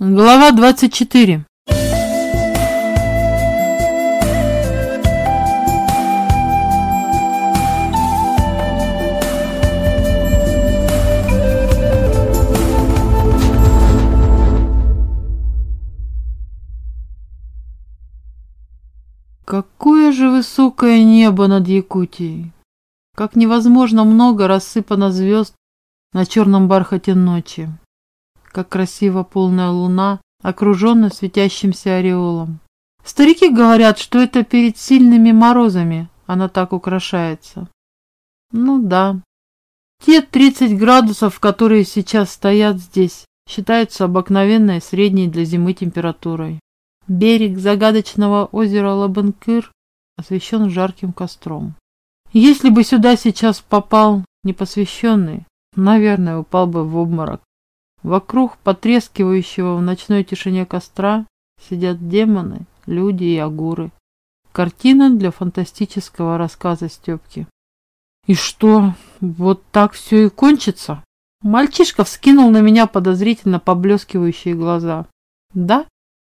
Глава 24 Какое же высокое небо над Якутией! Как невозможно много рассыпано звезд на черном бархате ночи как красиво полная луна, окруженная светящимся ореолом. Старики говорят, что это перед сильными морозами она так украшается. Ну да. Те 30 градусов, которые сейчас стоят здесь, считаются обыкновенной средней для зимы температурой. Берег загадочного озера Лабенкыр освещен жарким костром. Если бы сюда сейчас попал непосвященный, наверное, упал бы в обморок. Вокруг потрескивающего в ночной тишине костра сидят демоны, люди и агуры. Картина для фантастического рассказа Степки. И что, вот так все и кончится? Мальчишка вскинул на меня подозрительно поблескивающие глаза. Да,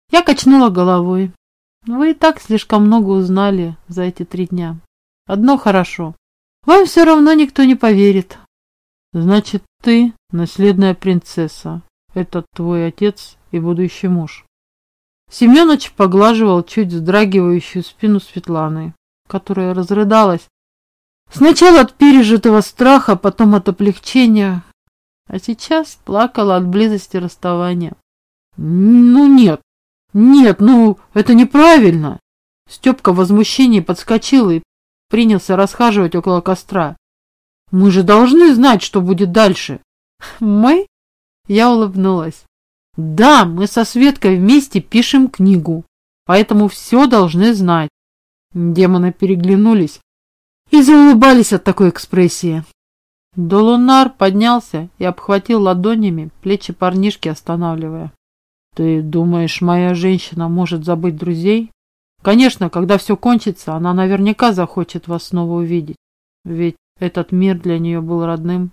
я качнула головой. Вы и так слишком много узнали за эти три дня. Одно хорошо. Вам все равно никто не поверит. Значит, ты наследная принцесса. Это твой отец и будущий муж. Семенович поглаживал чуть вздрагивающую спину Светланы, которая разрыдалась. Сначала от пережитого страха, потом от облегчения, а сейчас плакала от близости расставания. Ну нет, нет, ну это неправильно. Степка в возмущении подскочил и принялся расхаживать около костра. Мы же должны знать, что будет дальше. Мы? Я улыбнулась. Да, мы со Светкой вместе пишем книгу, поэтому все должны знать. Демоны переглянулись и заулыбались от такой экспрессии. Долунар поднялся и обхватил ладонями плечи парнишки, останавливая. «Ты думаешь, моя женщина может забыть друзей? Конечно, когда все кончится, она наверняка захочет вас снова увидеть. Ведь этот мир для нее был родным.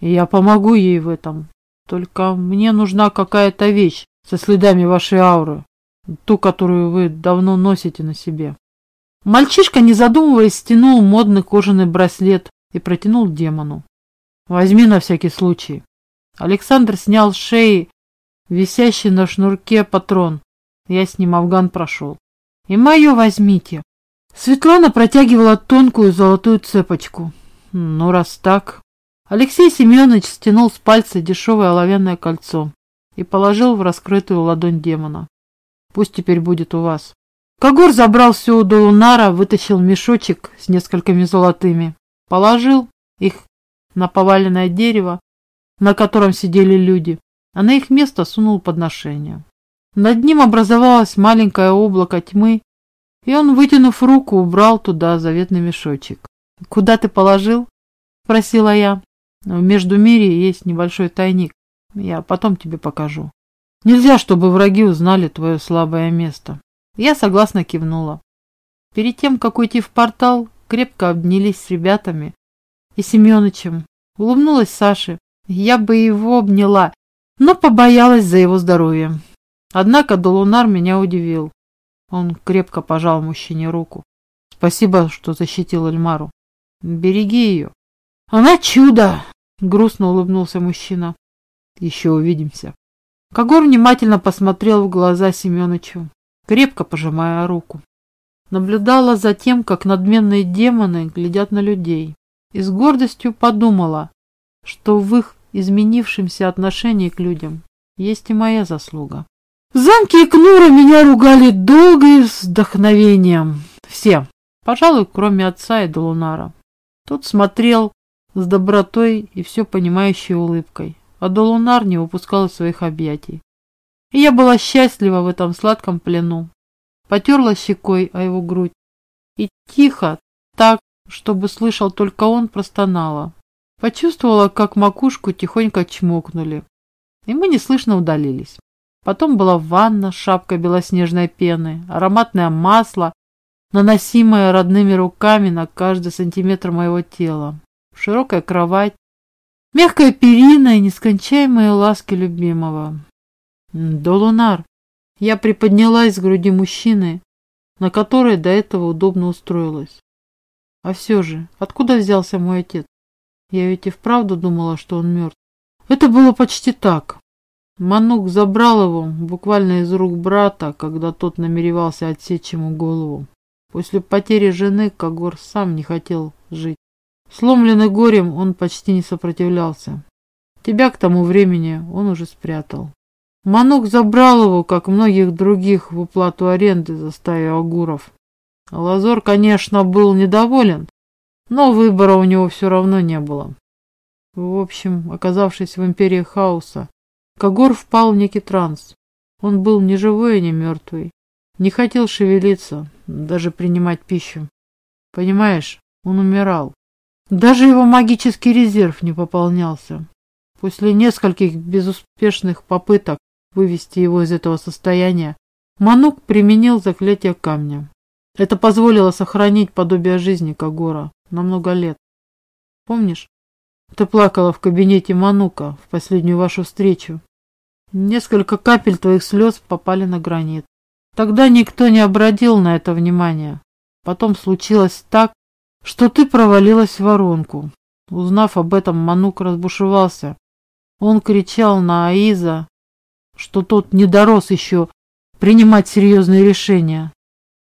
Я помогу ей в этом. Только мне нужна какая-то вещь со следами вашей ауры. Ту, которую вы давно носите на себе. Мальчишка, не задумываясь, стянул модный кожаный браслет и протянул демону. Возьми на всякий случай. Александр снял с шеи висящий на шнурке патрон. Я с ним афган прошел. И мое возьмите. Светлана протягивала тонкую золотую цепочку. Ну, раз так... Алексей Семенович стянул с пальца дешевое оловянное кольцо и положил в раскрытую ладонь демона. Пусть теперь будет у вас. Когор забрал все у Долунара, вытащил мешочек с несколькими золотыми, положил их на поваленное дерево, на котором сидели люди, а на их место сунул подношение. Над ним образовалось маленькое облако тьмы, и он, вытянув руку, убрал туда заветный мешочек. «Куда ты положил?» – спросила я. «В Междумире есть небольшой тайник. Я потом тебе покажу. Нельзя, чтобы враги узнали твое слабое место». Я согласно кивнула. Перед тем, как уйти в портал, крепко обнялись с ребятами и Семёнычем. Улыбнулась Саше. Я бы его обняла, но побоялась за его здоровье. Однако Долунар меня удивил. Он крепко пожал мужчине руку. Спасибо, что защитил Эльмару. Береги ее. Она чудо! Грустно улыбнулся мужчина. Еще увидимся. Когор внимательно посмотрел в глаза Семеновичу, крепко пожимая руку. Наблюдала за тем, как надменные демоны глядят на людей, и с гордостью подумала, что в их изменившемся отношении к людям есть и моя заслуга. В замке Кнура меня ругали долго и с вдохновением. Все, пожалуй, кроме отца и Долунара. Тот смотрел с добротой и все понимающей улыбкой, а Долунар не выпускал своих объятий. И я была счастлива в этом сладком плену. Потерла щекой о его грудь и тихо, так, чтобы слышал только он, простонала. Почувствовала, как макушку тихонько чмокнули, и мы неслышно удалились. Потом была ванна с шапкой белоснежной пены, ароматное масло, наносимое родными руками на каждый сантиметр моего тела, широкая кровать, мягкая перина и нескончаемые ласки любимого. Долунар. Я приподнялась с груди мужчины, на которой до этого удобно устроилась. А все же, откуда взялся мой отец? Я ведь и вправду думала, что он мертв. Это было почти так. Манук забрал его буквально из рук брата, когда тот намеревался отсечь ему голову. После потери жены Кагор сам не хотел жить. Сломленный горем, он почти не сопротивлялся. Тебя к тому времени он уже спрятал. Манук забрал его, как многих других, в уплату аренды за стаю огуров. Лазор, конечно, был недоволен, но выбора у него все равно не было. В общем, оказавшись в империи хаоса, Кагор впал в некий транс. Он был ни живой ни мертвый. Не хотел шевелиться, даже принимать пищу. Понимаешь, он умирал. Даже его магический резерв не пополнялся. После нескольких безуспешных попыток вывести его из этого состояния, Манук применил заклятие камня. Это позволило сохранить подобие жизни Кагора на много лет. Помнишь, ты плакала в кабинете Манука в последнюю вашу встречу. Несколько капель твоих слез попали на гранит. Тогда никто не обратил на это внимания. Потом случилось так, что ты провалилась в воронку. Узнав об этом, Манук разбушевался. Он кричал на Аиза, что тот не дорос еще принимать серьезные решения.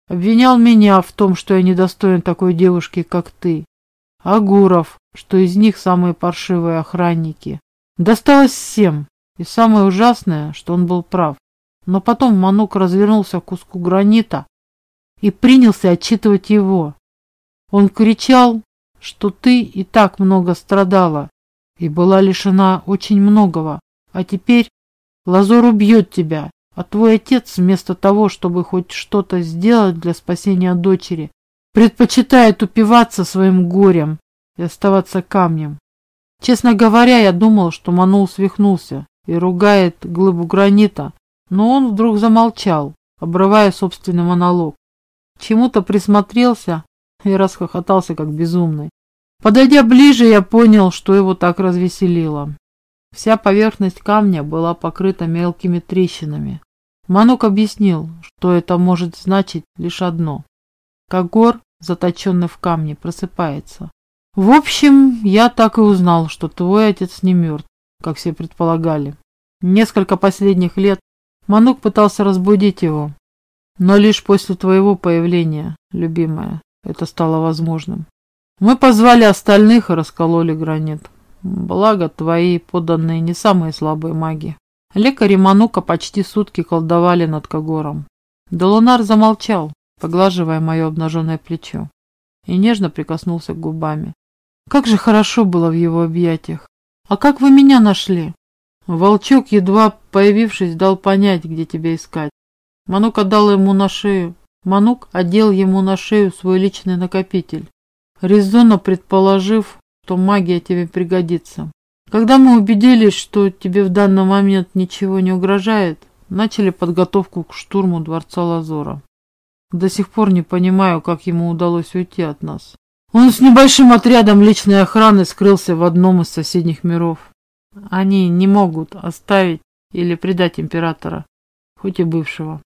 Обвинял меня в том, что я недостоин такой девушки, как ты. Агуров, что из них самые паршивые охранники. Досталось всем, и самое ужасное, что он был прав. Но потом Манук развернулся к куску гранита и принялся отчитывать его. Он кричал, что ты и так много страдала и была лишена очень многого, а теперь Лазор убьет тебя, а твой отец вместо того, чтобы хоть что-то сделать для спасения дочери, предпочитает упиваться своим горем и оставаться камнем. Честно говоря, я думал, что Манул свихнулся и ругает глыбу гранита, но он вдруг замолчал, обрывая собственный монолог. Чему-то присмотрелся и расхохотался, как безумный. Подойдя ближе, я понял, что его так развеселило. Вся поверхность камня была покрыта мелкими трещинами. Манук объяснил, что это может значить лишь одно. Когор, заточенный в камне, просыпается. В общем, я так и узнал, что твой отец не мертв, как все предполагали. Несколько последних лет Манук пытался разбудить его, но лишь после твоего появления, любимая, это стало возможным. Мы позвали остальных и раскололи гранит. Благо, твои подданные не самые слабые маги. Лекари Манука почти сутки колдовали над Когором. Долунар замолчал, поглаживая мое обнаженное плечо, и нежно прикоснулся к губами. Как же хорошо было в его объятиях. А как вы меня нашли? Волчок, едва появившись, дал понять, где тебя искать. Манук отдал ему на шею Манук одел ему на шею свой личный накопитель, резонно предположив, что магия тебе пригодится. Когда мы убедились, что тебе в данный момент ничего не угрожает, начали подготовку к штурму Дворца Лазора. До сих пор не понимаю, как ему удалось уйти от нас. Он с небольшим отрядом личной охраны скрылся в одном из соседних миров. Они не могут оставить или предать императора, хоть и бывшего.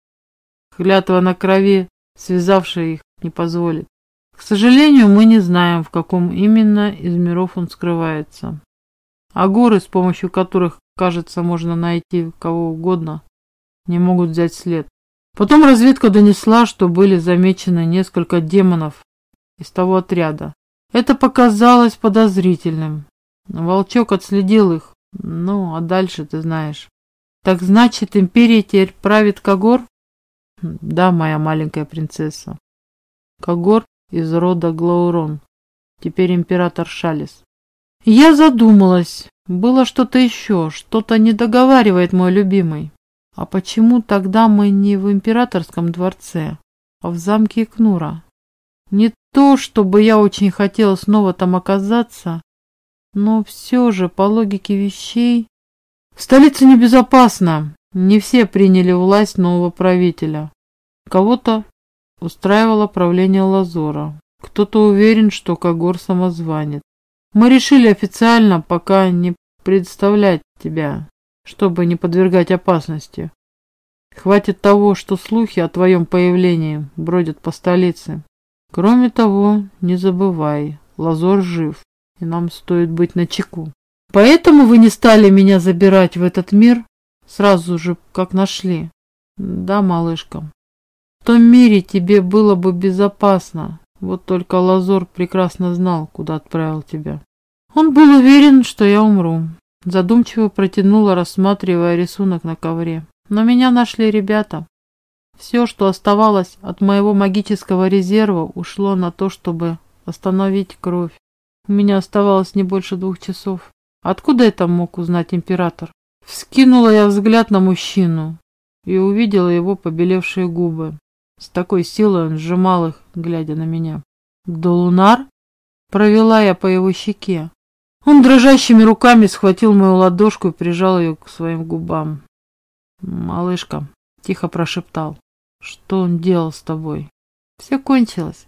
Клятва на крови, связавшая их, не позволит. К сожалению, мы не знаем, в каком именно из миров он скрывается. А горы, с помощью которых, кажется, можно найти кого угодно, не могут взять след. Потом разведка донесла, что были замечены несколько демонов из того отряда. Это показалось подозрительным. Волчок отследил их. Ну, а дальше ты знаешь. Так значит, империя теперь правит Когор? Да, моя маленькая принцесса. Когор из рода Глаурон. Теперь император Шалис. Я задумалась. Было что-то еще, что-то не договаривает мой любимый. А почему тогда мы не в императорском дворце, а в замке Икнура? Не то, чтобы я очень хотела снова там оказаться, но все же, по логике вещей... В столице небезопасно. Не все приняли власть нового правителя. Кого-то устраивало правление Лазора. Кто-то уверен, что Когор самозванец. Мы решили официально пока не представлять тебя, чтобы не подвергать опасности. Хватит того, что слухи о твоем появлении бродят по столице. Кроме того, не забывай, Лазор жив, и нам стоит быть начеку. Поэтому вы не стали меня забирать в этот мир сразу же, как нашли. Да, малышка. В том мире тебе было бы безопасно. Вот только Лазор прекрасно знал, куда отправил тебя. Он был уверен, что я умру. Задумчиво протянула, рассматривая рисунок на ковре. Но меня нашли ребята. Все, что оставалось от моего магического резерва, ушло на то, чтобы остановить кровь. У меня оставалось не больше двух часов. Откуда это мог узнать император? Вскинула я взгляд на мужчину и увидела его побелевшие губы. С такой силой он сжимал их, глядя на меня. «Долунар?» Провела я по его щеке. Он дрожащими руками схватил мою ладошку и прижал ее к своим губам. «Малышка», — тихо прошептал, — «что он делал с тобой?» «Все кончилось».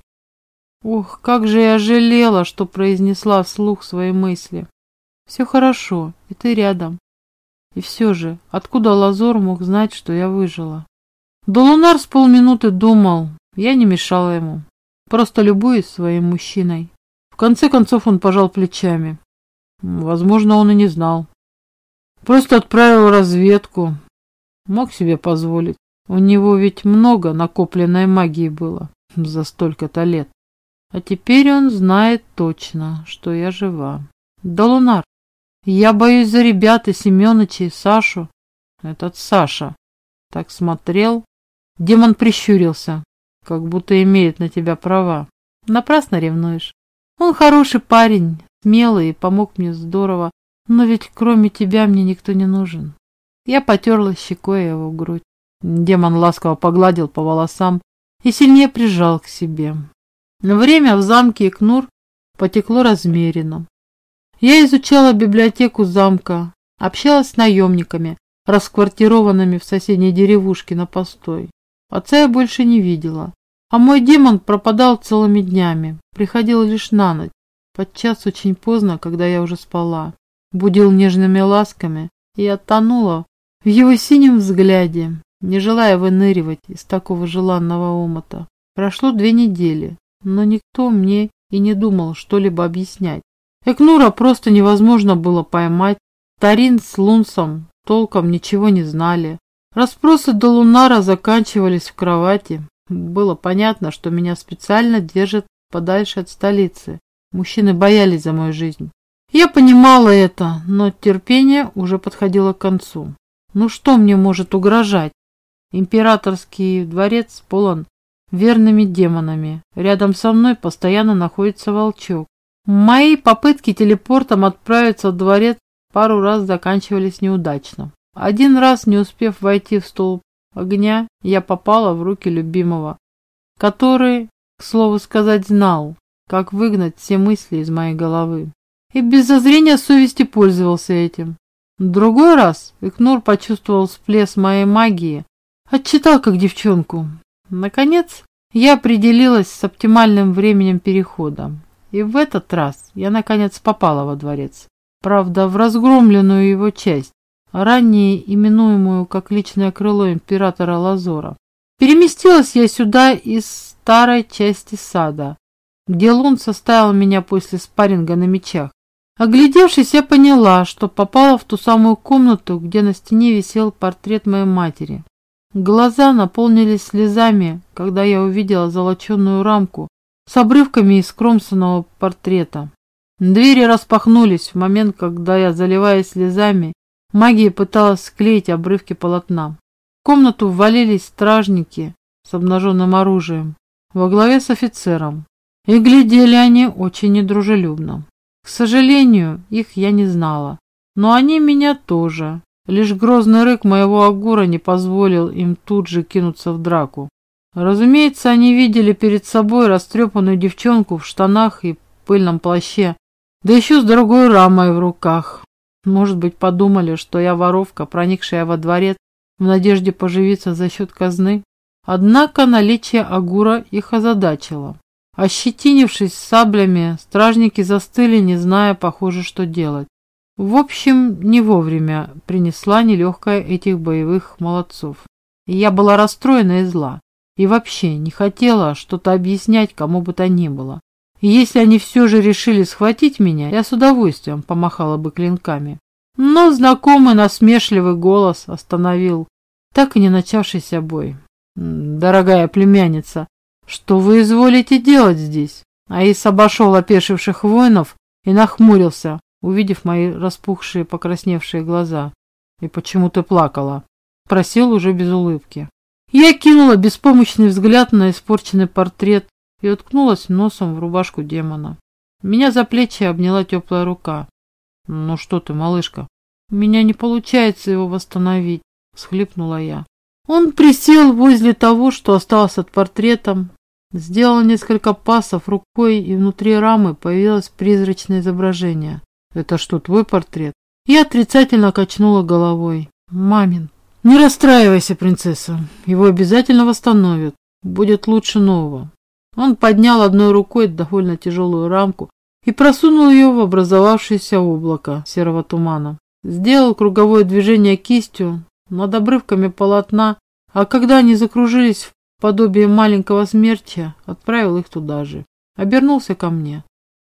Ох, как же я жалела, что произнесла вслух свои мысли. Все хорошо, и ты рядом. И все же, откуда Лазор мог знать, что я выжила? Долунар с полминуты думал, я не мешала ему. Просто любуюсь своим мужчиной. В конце концов он пожал плечами. Возможно, он и не знал. Просто отправил разведку, Мог себе позволить. У него ведь много накопленной магии было за столько-то лет. А теперь он знает точно, что я жива. Да, Лунар, я боюсь за ребят и Семёныча, и Сашу. Этот Саша так смотрел. Демон прищурился, как будто имеет на тебя права. Напрасно ревнуешь. Он хороший парень, смелый и помог мне здорово, но ведь кроме тебя мне никто не нужен. Я потерла щекой его грудь. Демон ласково погладил по волосам и сильнее прижал к себе. Время в замке Икнур потекло размеренно. Я изучала библиотеку замка, общалась с наемниками, расквартированными в соседней деревушке на постой. Отца я больше не видела, а мой демон пропадал целыми днями, приходил лишь на ночь, подчас очень поздно, когда я уже спала. Будил нежными ласками, и я тонула в его синем взгляде, не желая выныривать из такого желанного омота. Прошло две недели, но никто мне и не думал что-либо объяснять. Экнура просто невозможно было поймать. Тарин с Лунсом толком ничего не знали. Распросы до Лунара заканчивались в кровати. Было понятно, что меня специально держат подальше от столицы. Мужчины боялись за мою жизнь. Я понимала это, но терпение уже подходило к концу. Ну что мне может угрожать? Императорский дворец полон верными демонами. Рядом со мной постоянно находится волчок. Мои попытки телепортом отправиться в дворец пару раз заканчивались неудачно. Один раз, не успев войти в столб огня, я попала в руки любимого, который, к слову сказать, знал, как выгнать все мысли из моей головы. И без зазрения совести пользовался этим. Другой раз Икнур почувствовал всплеск моей магии, отчитал как девчонку. Наконец, я определилась с оптимальным временем перехода. И в этот раз я наконец попала во дворец. Правда, в разгромленную его часть, ранее именуемую как личное крыло императора Лазора. Переместилась я сюда из старой части сада, где Лун составил меня после спарринга на мечах. Оглядевшись, я поняла, что попала в ту самую комнату, где на стене висел портрет моей матери. Глаза наполнились слезами, когда я увидела золоченую рамку с обрывками из кромсанного портрета. Двери распахнулись в момент, когда я, заливаясь слезами, магией пыталась склеить обрывки полотна. В комнату ввалились стражники с обнаженным оружием во главе с офицером, и глядели они очень недружелюбно. К сожалению, их я не знала. Но они меня тоже. Лишь грозный рык моего агура не позволил им тут же кинуться в драку. Разумеется, они видели перед собой растрепанную девчонку в штанах и пыльном плаще, да еще с дорогой рамой в руках. Может быть, подумали, что я воровка, проникшая во дворец в надежде поживиться за счет казны. Однако наличие агура их озадачило. Ощетинившись саблями, стражники застыли, не зная, похоже, что делать. В общем, не вовремя принесла нелегкая этих боевых молодцов. И я была расстроена и зла. И вообще не хотела что-то объяснять кому бы то ни было. И если они все же решили схватить меня, я с удовольствием помахала бы клинками. Но знакомый насмешливый голос остановил так и не начавшийся бой. «Дорогая племянница, что вы изволите делать здесь?» Аис обошел опешивших воинов и нахмурился, увидев мои распухшие, покрасневшие глаза. «И почему ты плакала?» Просил уже без улыбки. Я кинула беспомощный взгляд на испорченный портрет и уткнулась носом в рубашку демона. Меня за плечи обняла теплая рука. «Ну что ты, малышка?» «У меня не получается его восстановить», — схлипнула я. Он присел возле того, что осталось от портрета, сделал несколько пасов рукой, и внутри рамы появилось призрачное изображение. «Это что, твой портрет?» Я отрицательно качнула головой. «Мамин». «Не расстраивайся, принцесса. Его обязательно восстановят. Будет лучше нового». Он поднял одной рукой довольно тяжелую рамку и просунул ее в образовавшееся облако серого тумана. Сделал круговое движение кистью над обрывками полотна, а когда они закружились в подобие маленького смерча, отправил их туда же. Обернулся ко мне.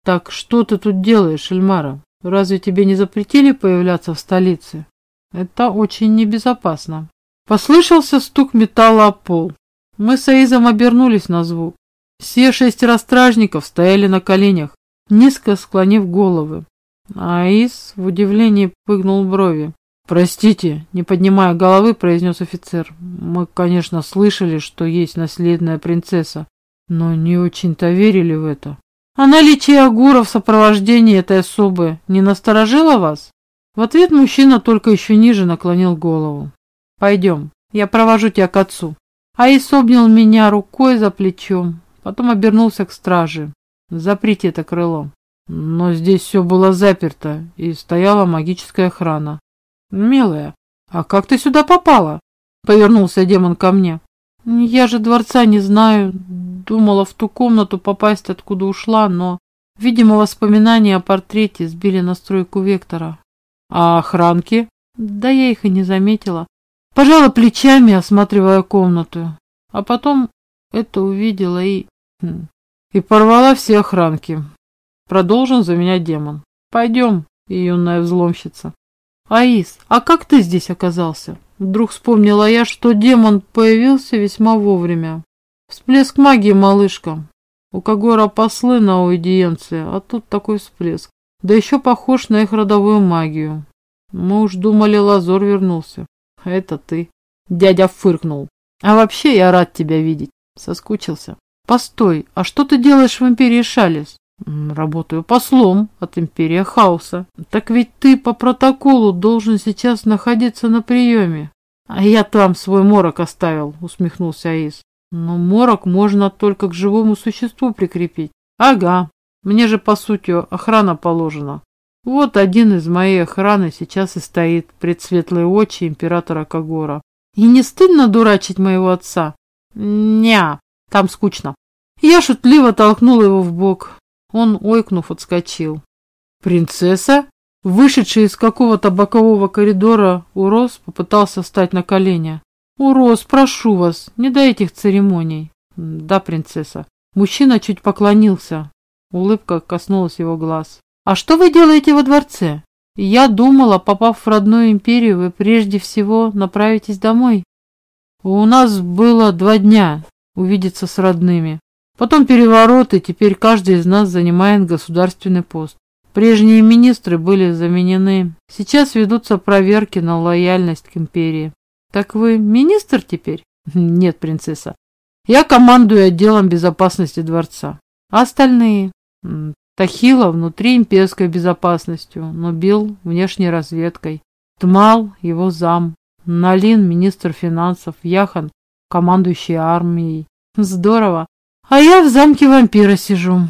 «Так что ты тут делаешь, Эльмара? Разве тебе не запретили появляться в столице? Это очень небезопасно». Послышался стук металла о пол. Мы с Аизом обернулись на звук. Все шестеро стражников стояли на коленях, низко склонив головы. Аис в удивлении пыгнул брови. «Простите», — не поднимая головы, произнес офицер. «Мы, конечно, слышали, что есть наследная принцесса, но не очень-то верили в это. А наличие Агура в сопровождении этой особы не насторожило вас?» В ответ мужчина только еще ниже наклонил голову. «Пойдем, я провожу тебя к отцу». Аис обнял меня рукой за плечом, потом обернулся к страже. «Заприте это крыло». Но здесь все было заперто, и стояла магическая охрана. «Милая, а как ты сюда попала?» Повернулся демон ко мне. «Я же дворца не знаю. Думала в ту комнату попасть, откуда ушла, но, видимо, воспоминания о портрете сбили настройку вектора». «А охранки?» «Да я их и не заметила. Пожала плечами, осматривая комнату. А потом это увидела и... Хм, и порвала все охранки. Продолжен за меня демон. Пойдем, юная взломщица. Аис, а как ты здесь оказался? Вдруг вспомнила я, что демон появился весьма вовремя. Всплеск магии, малышка. У Кагора послы на аудиенции, а тут такой всплеск. Да еще похож на их родовую магию. Мы уж думали, Лазор вернулся. А это ты. Дядя фыркнул. А вообще я рад тебя видеть. Соскучился. Постой, а что ты делаешь в Империи Шалис? Работаю послом от Империи Хаоса. Так ведь ты по протоколу должен сейчас находиться на приеме. А я там свой морок оставил, усмехнулся Аис. Но морок можно только к живому существу прикрепить. Ага, мне же по сути охрана положена. Вот один из моей охраны сейчас и стоит пред светлые очи императора Кагора. И не стыдно дурачить моего отца? Ня, там скучно. Я шутливо толкнула его в бок. Он, ойкнув, отскочил. Принцесса, вышедший из какого-то бокового коридора, Урос попытался встать на колени. «Урос, прошу вас, не до этих церемоний». «Да, принцесса». Мужчина чуть поклонился. Улыбка коснулась его глаз. «А что вы делаете во дворце?» «Я думала, попав в родную империю, вы прежде всего направитесь домой». «У нас было два дня увидеться с родными. Потом переворот, и теперь каждый из нас занимает государственный пост. Прежние министры были заменены. Сейчас ведутся проверки на лояльность к империи. Так вы министр теперь? Нет, принцесса. Я командую отделом безопасности дворца. А остальные? Тахила внутри имперской безопасностью, но Бил внешней разведкой. Тмал его зам. Налин министр финансов. Яхан командующий армией. Здорово. А я в замке вампира сижу.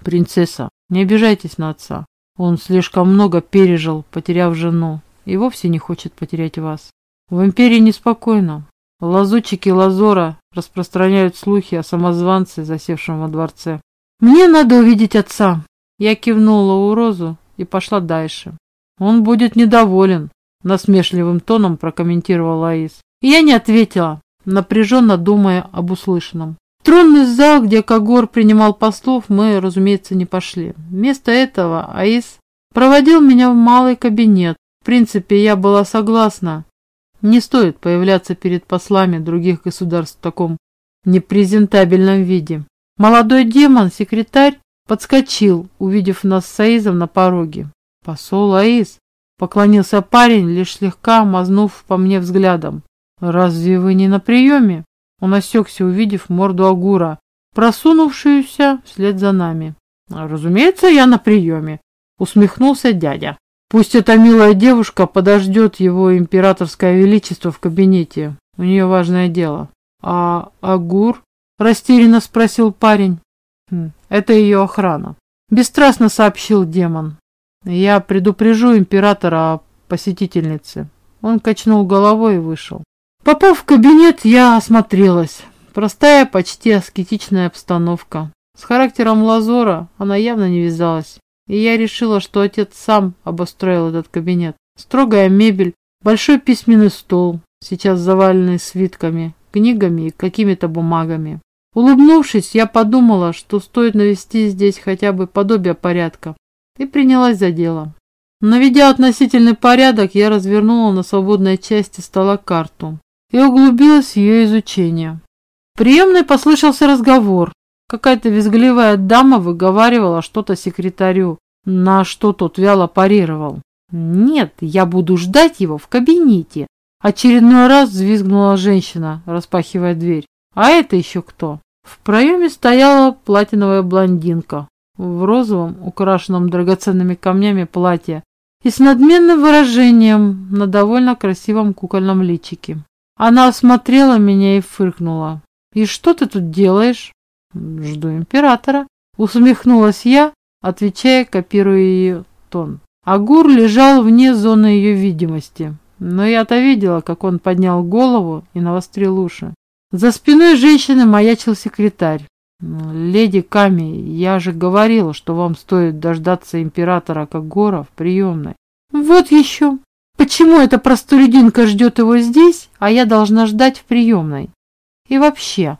Принцесса, не обижайтесь на отца. Он слишком много пережил, потеряв жену, и вовсе не хочет потерять вас. В империи неспокойно. Лазутчики Лазора распространяют слухи о самозванце, засевшем во дворце. Мне надо увидеть отца. Я кивнула у Розу и пошла дальше. Он будет недоволен, насмешливым тоном прокомментировал Аис. И я не ответила, напряженно думая об услышанном. Тронный зал, где Кагор принимал послов, мы, разумеется, не пошли. Вместо этого Аис проводил меня в малый кабинет. В принципе, я была согласна. Не стоит появляться перед послами других государств в таком непрезентабельном виде. Молодой демон, секретарь, подскочил, увидев нас с Аизом на пороге. «Посол Аиз!» — поклонился парень, лишь слегка мазнув по мне взглядом. «Разве вы не на приеме?» Он осекся, увидев морду Агура, просунувшуюся вслед за нами. «Разумеется, я на приеме», — усмехнулся дядя. «Пусть эта милая девушка подождет его императорское величество в кабинете. У нее важное дело». «А Агур?» — растерянно спросил парень. «Хм, «Это ее охрана», — бесстрастно сообщил демон. «Я предупрежу императора о посетительнице». Он качнул головой и вышел. Попав в кабинет, я осмотрелась. Простая, почти аскетичная обстановка. С характером Лазора она явно не вязалась. И я решила, что отец сам обустроил этот кабинет. Строгая мебель, большой письменный стол, сейчас заваленный свитками, книгами и какими-то бумагами. Улыбнувшись, я подумала, что стоит навести здесь хотя бы подобие порядка, и принялась за дело. Наведя относительный порядок, я развернула на свободной части стола карту и углубилась в ее изучение. В приемной послышался разговор. Какая-то визгливая дама выговаривала что-то секретарю, на что тот вяло парировал. «Нет, я буду ждать его в кабинете!» Очередной раз взвизгнула женщина, распахивая дверь. «А это еще кто?» В проеме стояла платиновая блондинка в розовом, украшенном драгоценными камнями платье и с надменным выражением на довольно красивом кукольном личике. Она осмотрела меня и фыркнула. «И что ты тут делаешь?» «Жду императора», — усмехнулась я, отвечая, копируя ее тон. Агур лежал вне зоны ее видимости, но я-то видела, как он поднял голову и навострил уши. За спиной женщины маячил секретарь. «Леди Ками, я же говорила, что вам стоит дождаться императора Кагора в приемной». «Вот еще!» Почему эта простолюдинка ждет его здесь, а я должна ждать в приемной? И вообще,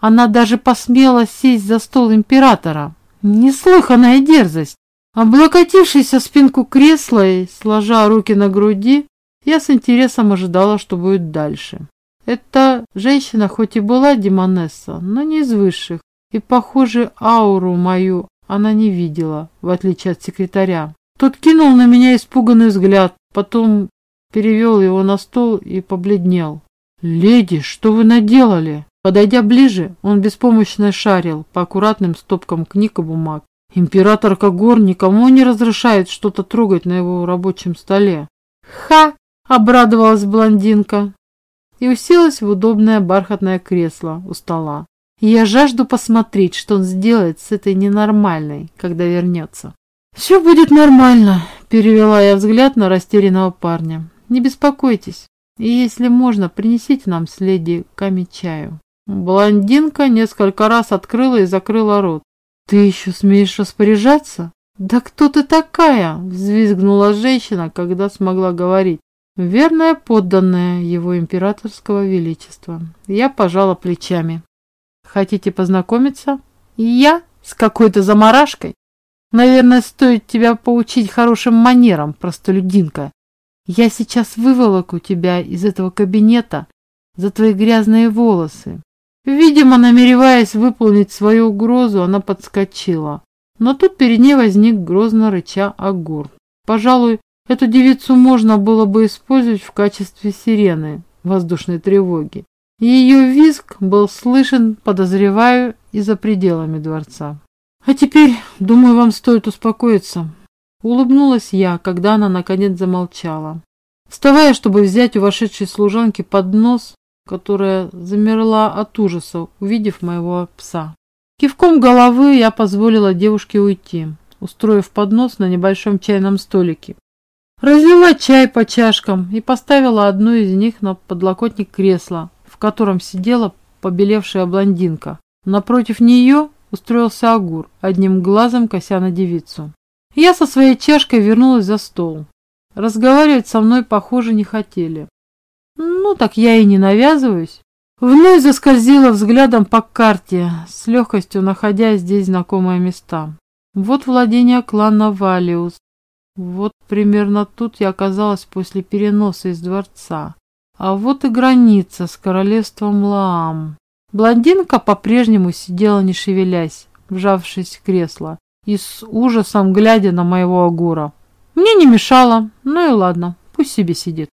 она даже посмела сесть за стол императора. Неслыханная дерзость. Облокотившись о спинку кресла и сложа руки на груди, я с интересом ожидала, что будет дальше. Эта женщина хоть и была демонесса, но не из высших, и, похоже, ауру мою она не видела, в отличие от секретаря. Тот кинул на меня испуганный взгляд, потом перевел его на стол и побледнел. «Леди, что вы наделали?» Подойдя ближе, он беспомощно шарил по аккуратным стопкам книг и бумаг. Император Когор никому не разрешает что-то трогать на его рабочем столе. «Ха!» — обрадовалась блондинка и уселась в удобное бархатное кресло у стола. «Я жажду посмотреть, что он сделает с этой ненормальной, когда вернется». «Все будет нормально», — перевела я взгляд на растерянного парня. «Не беспокойтесь, и если можно, принесите нам с леди Ками чаю». Блондинка несколько раз открыла и закрыла рот. «Ты еще смеешь распоряжаться?» «Да кто ты такая?» — взвизгнула женщина, когда смогла говорить. Верная подданная его императорского величества. Я пожала плечами. «Хотите познакомиться?» «Я? С какой-то заморашкой?» Наверное, стоит тебя поучить хорошим манерам, простолюдинка. Я сейчас выволоку тебя из этого кабинета за твои грязные волосы. Видимо, намереваясь выполнить свою угрозу, она подскочила. Но тут перед ней возник грозно рыча Агур. Пожалуй, эту девицу можно было бы использовать в качестве сирены воздушной тревоги. Ее визг был слышен, подозреваю, и за пределами дворца. А теперь, думаю, вам стоит успокоиться. Улыбнулась я, когда она наконец замолчала. Вставая, чтобы взять у вошедшей служанки поднос, которая замерла от ужаса, увидев моего пса. Кивком головы я позволила девушке уйти, устроив поднос на небольшом чайном столике. Разлила чай по чашкам и поставила одну из них на подлокотник кресла, в котором сидела побелевшая блондинка. Напротив нее устроился Агур, одним глазом кося на девицу. Я со своей чашкой вернулась за стол. Разговаривать со мной, похоже, не хотели. Ну, так я и не навязываюсь. Вновь заскользила взглядом по карте, с легкостью находя здесь знакомые места. Вот владение клана Валиус. Вот примерно тут я оказалась после переноса из дворца. А вот и граница с королевством Лаам. Блондинка по-прежнему сидела не шевелясь, вжавшись в кресло, и с ужасом глядя на моего Агура. Мне не мешало, ну и ладно, пусть себе сидит.